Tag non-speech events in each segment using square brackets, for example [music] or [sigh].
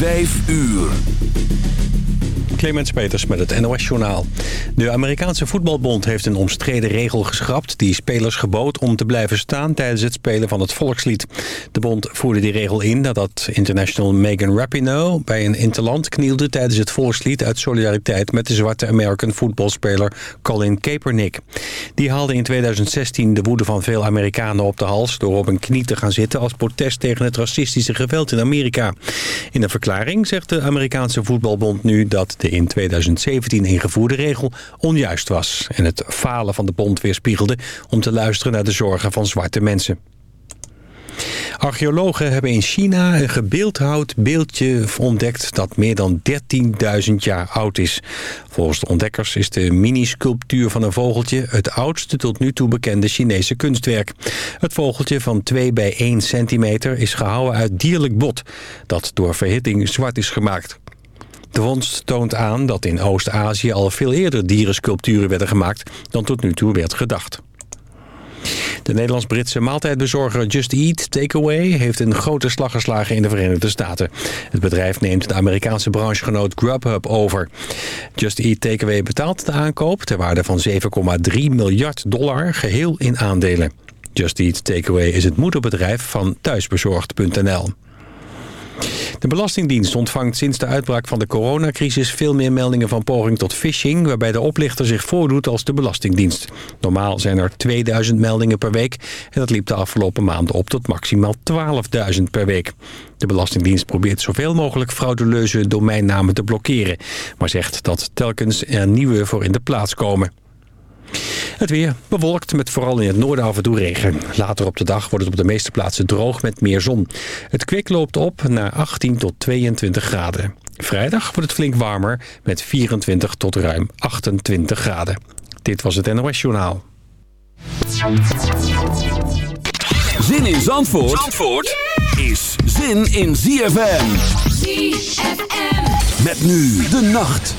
Vijf uur. Clemens Peters met het NOS-journaal. De Amerikaanse voetbalbond heeft een omstreden regel geschrapt... die spelers gebood om te blijven staan tijdens het spelen van het volkslied. De bond voerde die regel in nadat international Megan Rapinoe... bij een interland knielde tijdens het volkslied... uit solidariteit met de zwarte American voetbalspeler Colin Kaepernick. Die haalde in 2016 de woede van veel Amerikanen op de hals... door op een knie te gaan zitten als protest tegen het racistische geweld in Amerika. In een verklaring zegt de Amerikaanse voetbalbond nu dat de in 2017 ingevoerde regel onjuist was... en het falen van de bond weerspiegelde om te luisteren naar de zorgen van zwarte mensen. Archeologen hebben in China een gebeeldhouwd beeldje ontdekt dat meer dan 13.000 jaar oud is. Volgens de ontdekkers is de mini-sculptuur van een vogeltje het oudste tot nu toe bekende Chinese kunstwerk. Het vogeltje van 2 bij 1 centimeter is gehouden uit dierlijk bot dat door verhitting zwart is gemaakt. De vondst toont aan dat in Oost-Azië al veel eerder dierensculpturen werden gemaakt dan tot nu toe werd gedacht. De Nederlands-Britse maaltijdbezorger Just Eat Takeaway heeft een grote slag geslagen in de Verenigde Staten. Het bedrijf neemt de Amerikaanse branchegenoot Grubhub over. Just Eat Takeaway betaalt de aankoop ter waarde van 7,3 miljard dollar geheel in aandelen. Just Eat Takeaway is het moederbedrijf van thuisbezorgd.nl. De Belastingdienst ontvangt sinds de uitbraak van de coronacrisis veel meer meldingen van poging tot phishing, waarbij de oplichter zich voordoet als de Belastingdienst. Normaal zijn er 2000 meldingen per week en dat liep de afgelopen maanden op tot maximaal 12.000 per week. De Belastingdienst probeert zoveel mogelijk frauduleuze domeinnamen te blokkeren, maar zegt dat telkens er nieuwe voor in de plaats komen. Het weer bewolkt met vooral in het noorden af en toe regen. Later op de dag wordt het op de meeste plaatsen droog met meer zon. Het kwik loopt op naar 18 tot 22 graden. Vrijdag wordt het flink warmer met 24 tot ruim 28 graden. Dit was het NOS Journaal. Zin in Zandvoort, Zandvoort is zin in ZFM. ZFM. Met nu de nacht.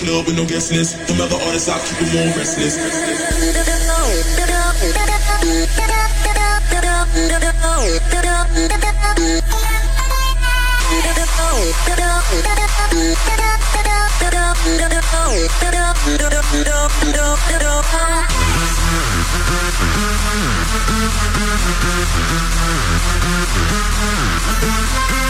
club with no guest list. Them other artists, I keep them all restless. [laughs]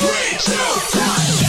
Three, two, one.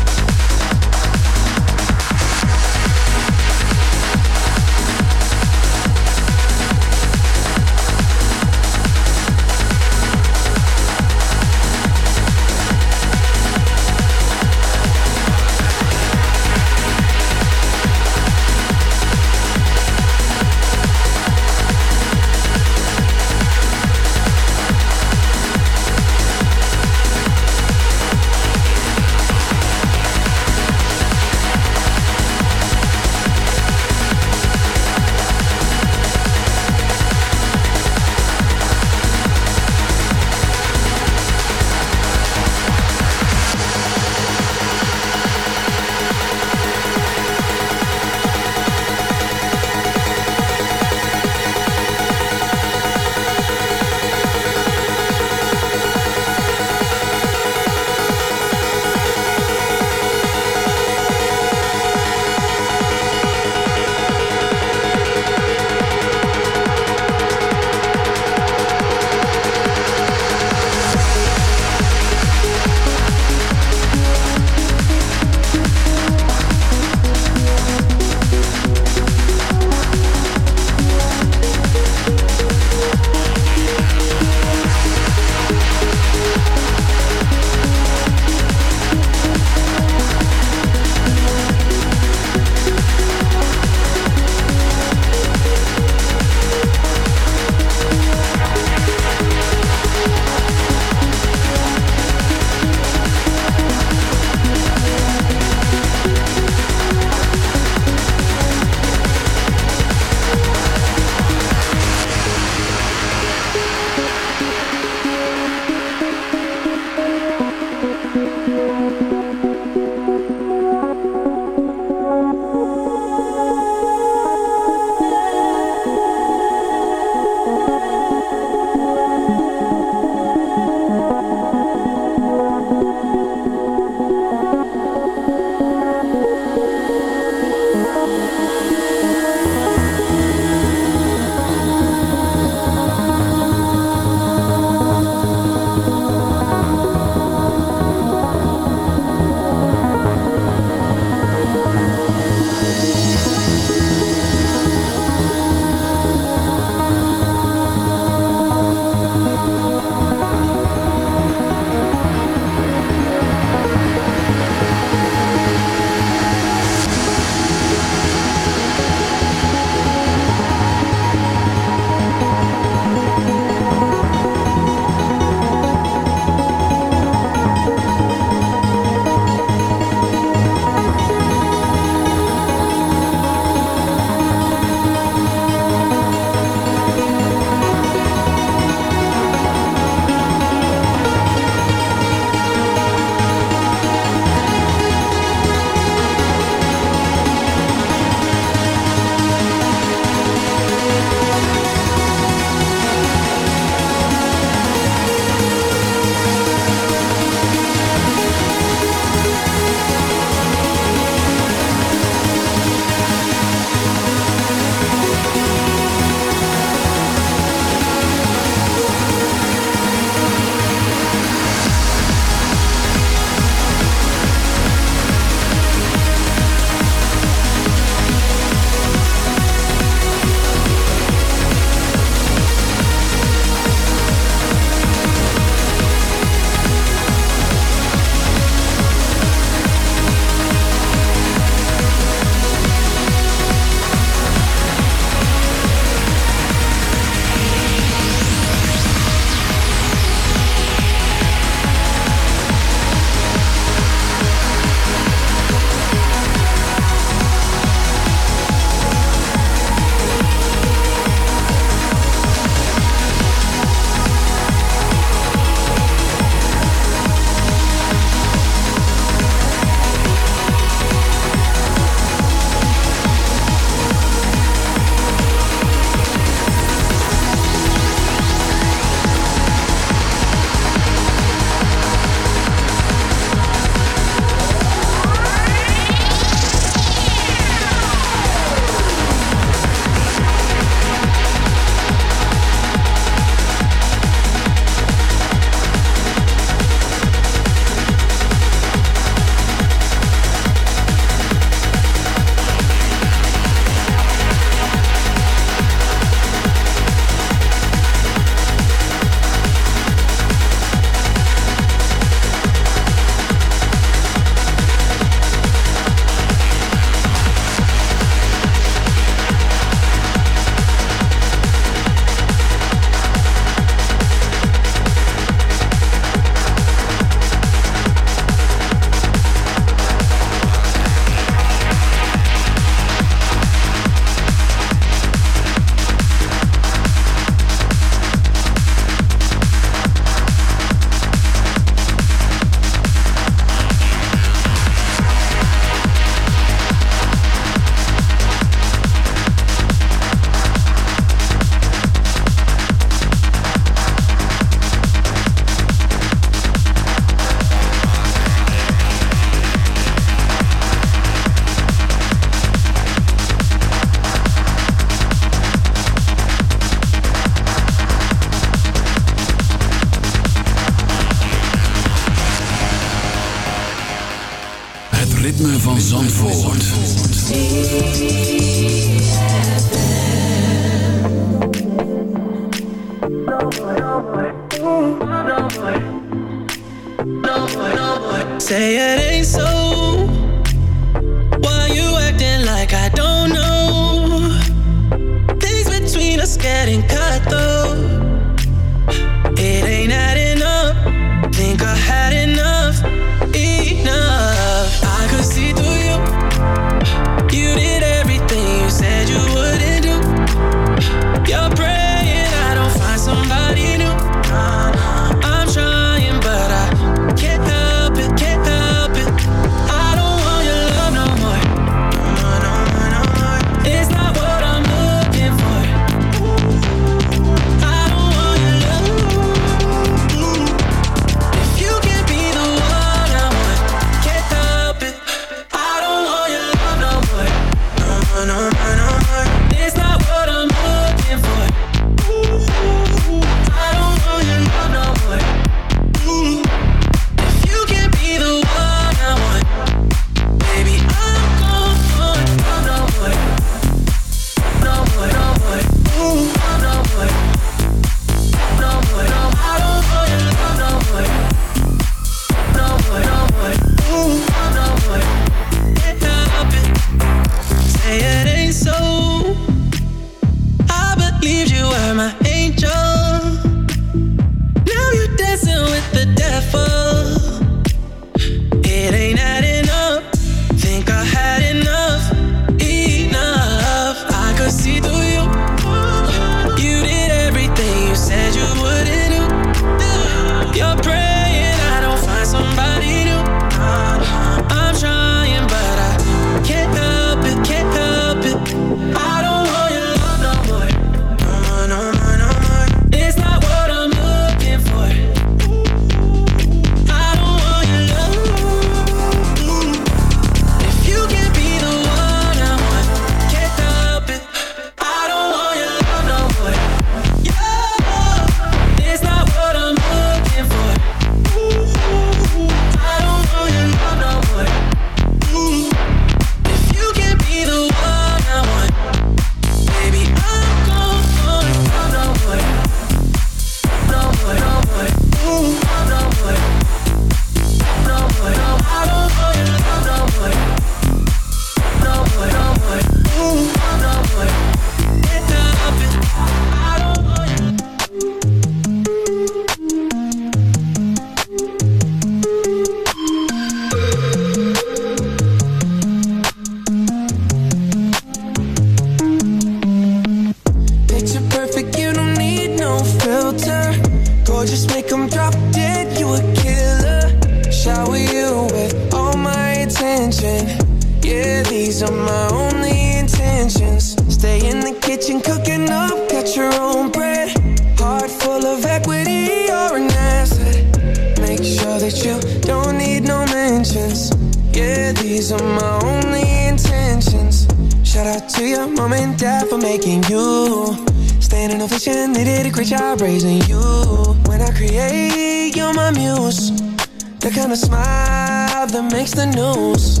and a smile that makes the news.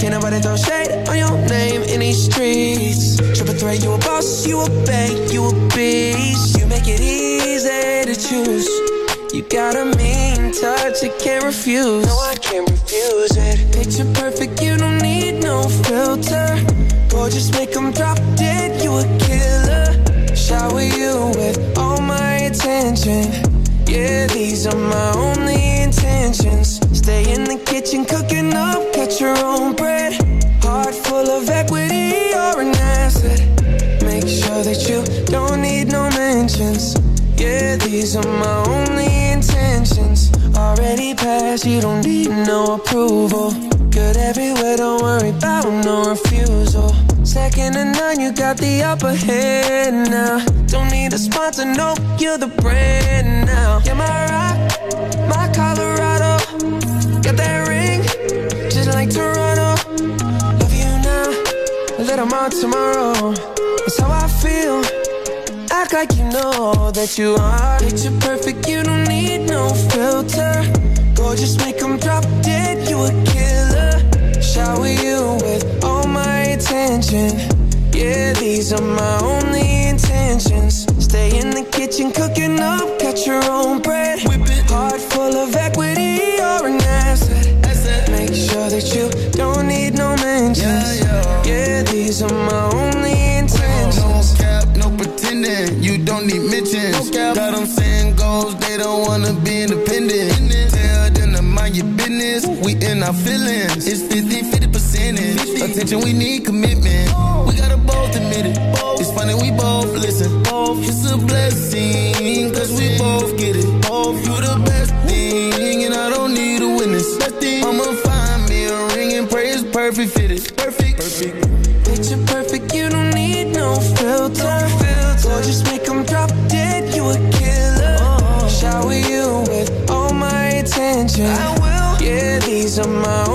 Can't nobody throw shade on your name in these streets. Triple threat, you a boss, you a bank, you a beast. You make it easy to choose. You got a mean touch, you can't refuse. No, I I feel. Act like you know that you are. Picture perfect, you don't need no filter. Gorgeous, make them drop dead, you a killer. Shower you with all my attention. Yeah, these are my only intentions. Stay in the kitchen, cooking up, cut your own bread. Whip it. Heart full of equity, you're an don't need mentions. Got them saying goals, they don't wanna be independent. Tell them to mind your business, we in our feelings. It's 50 50 percentage. Attention, we need commitment. We gotta both admit it. It's funny, we both listen. It's a blessing, cause we both get it. You the best thing, and I don't need a witness. I'ma find me a ring and pray it's perfect fitted. Perfect, perfect. Picture perfect, you don't need no filter. No filter. Gorgeous attention. Yeah, these are my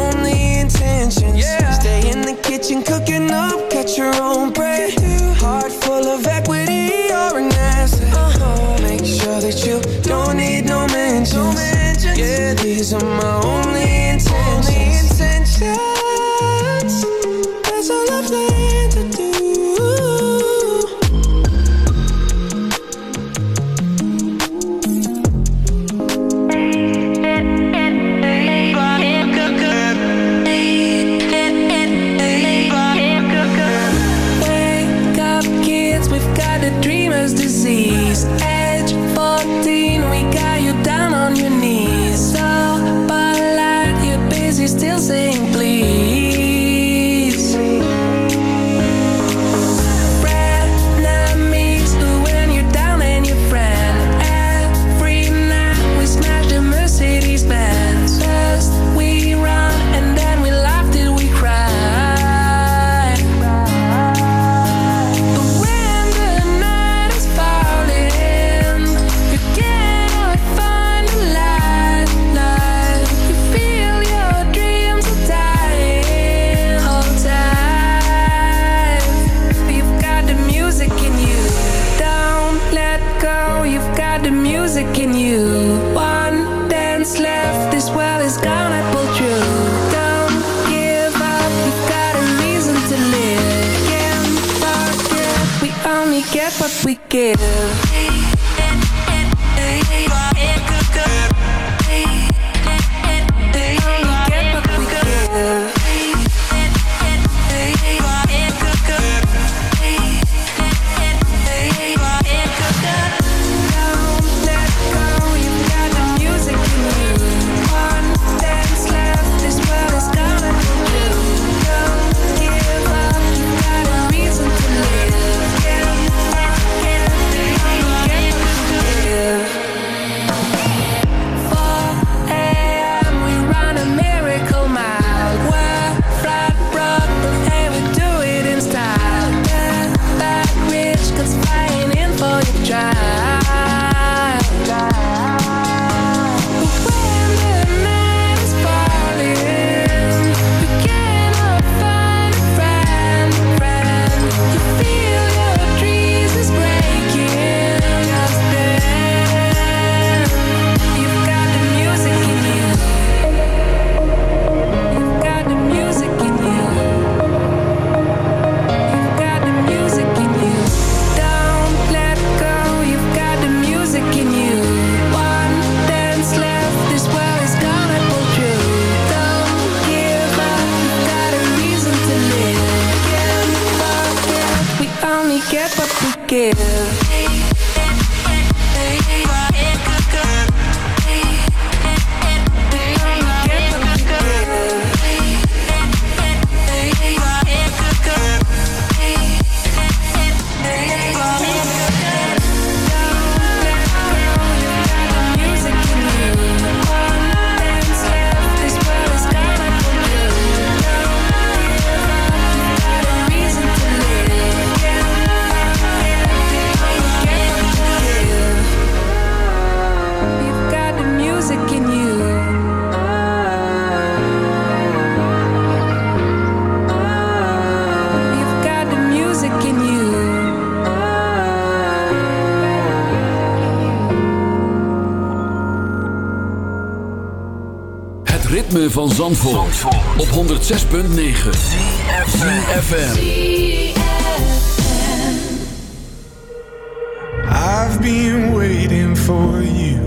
106.9 I've been waiting for you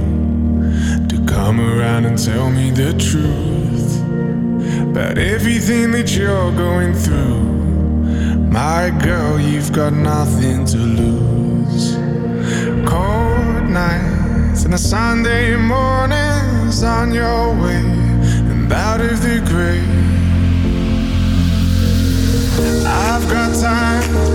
To come around and tell me the truth About everything that you're going through. My girl, you've got nothing to lose. Cold nights and the Sunday mornings on your way And out of the grave I've got time,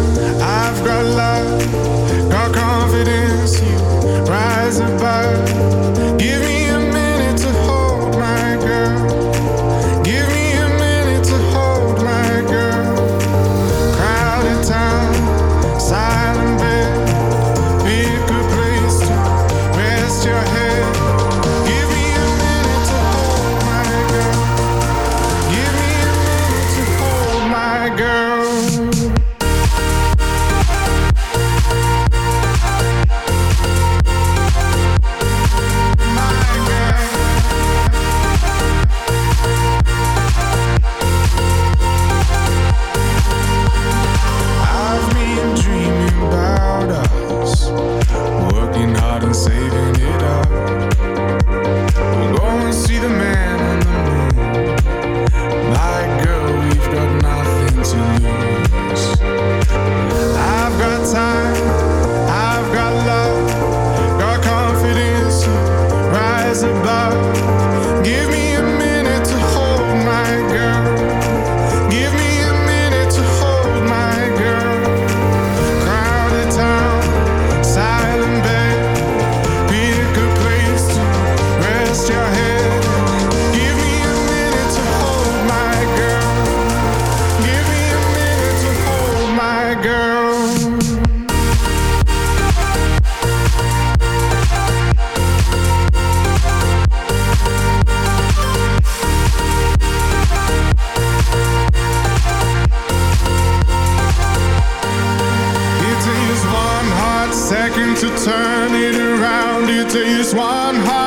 to turn it around. It takes one heart.